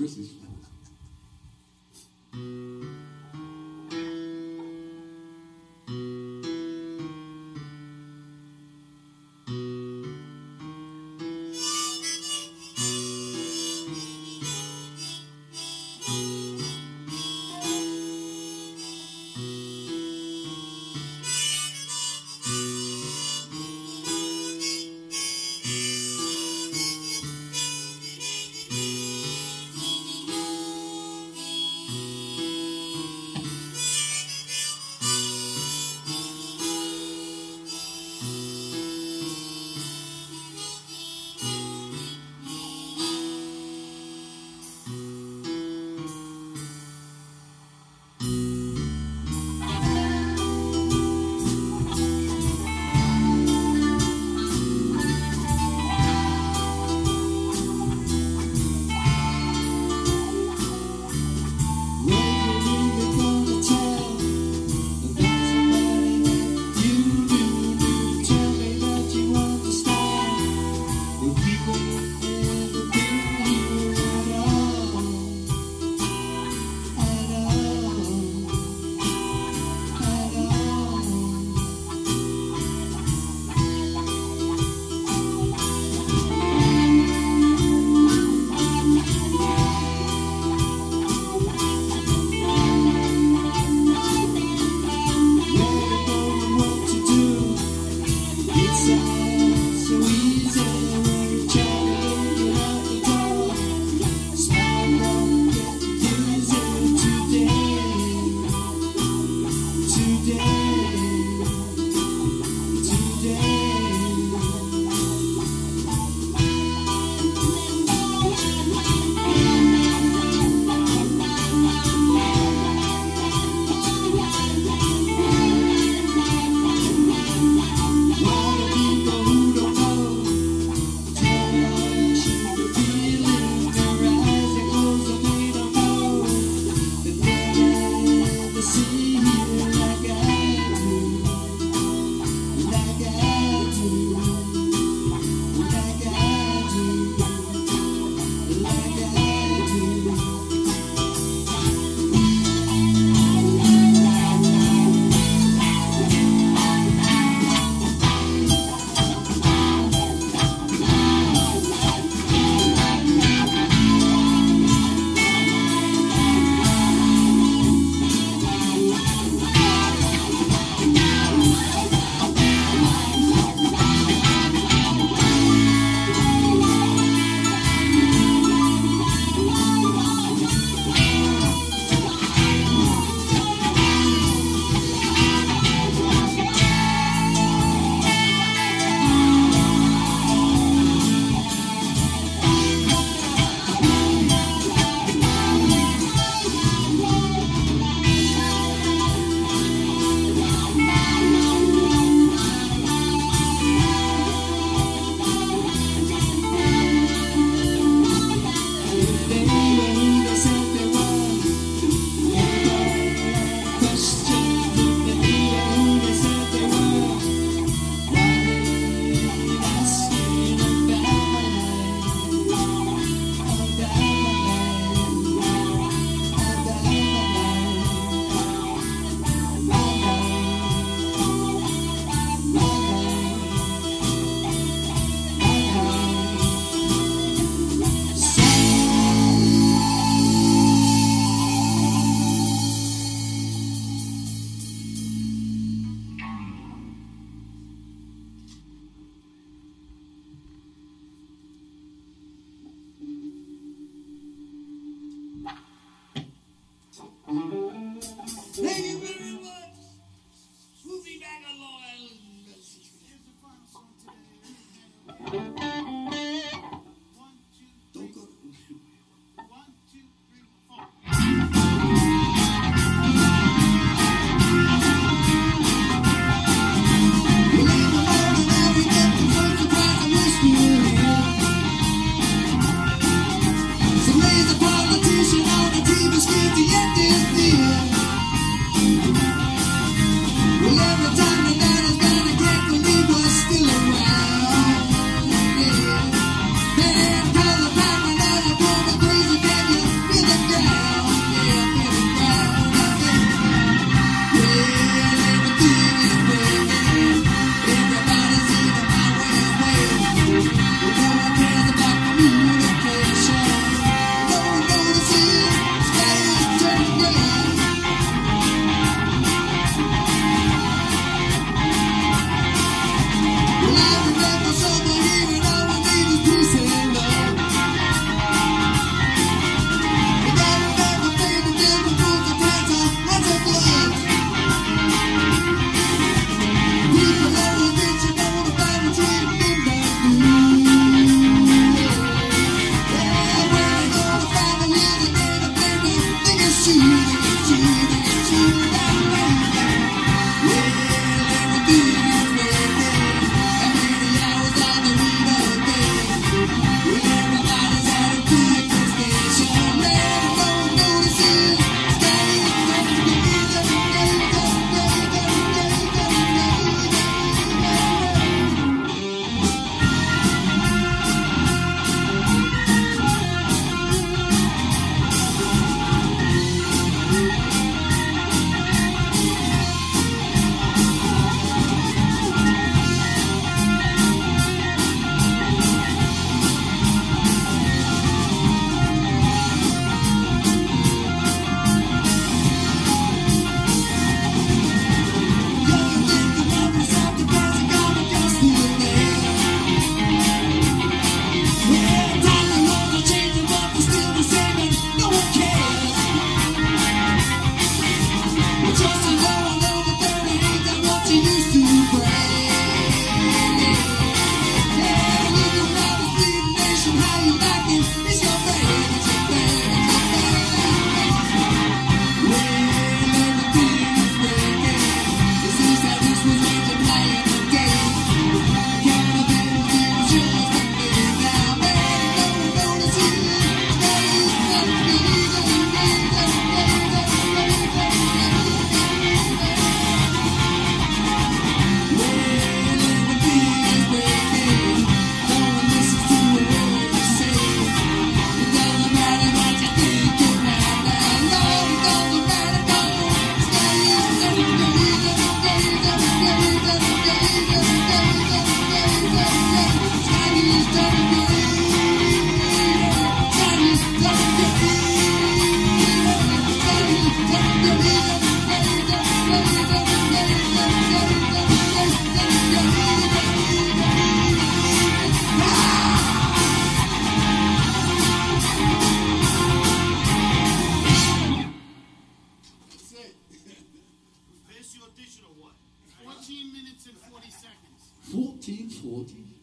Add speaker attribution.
Speaker 1: Chris's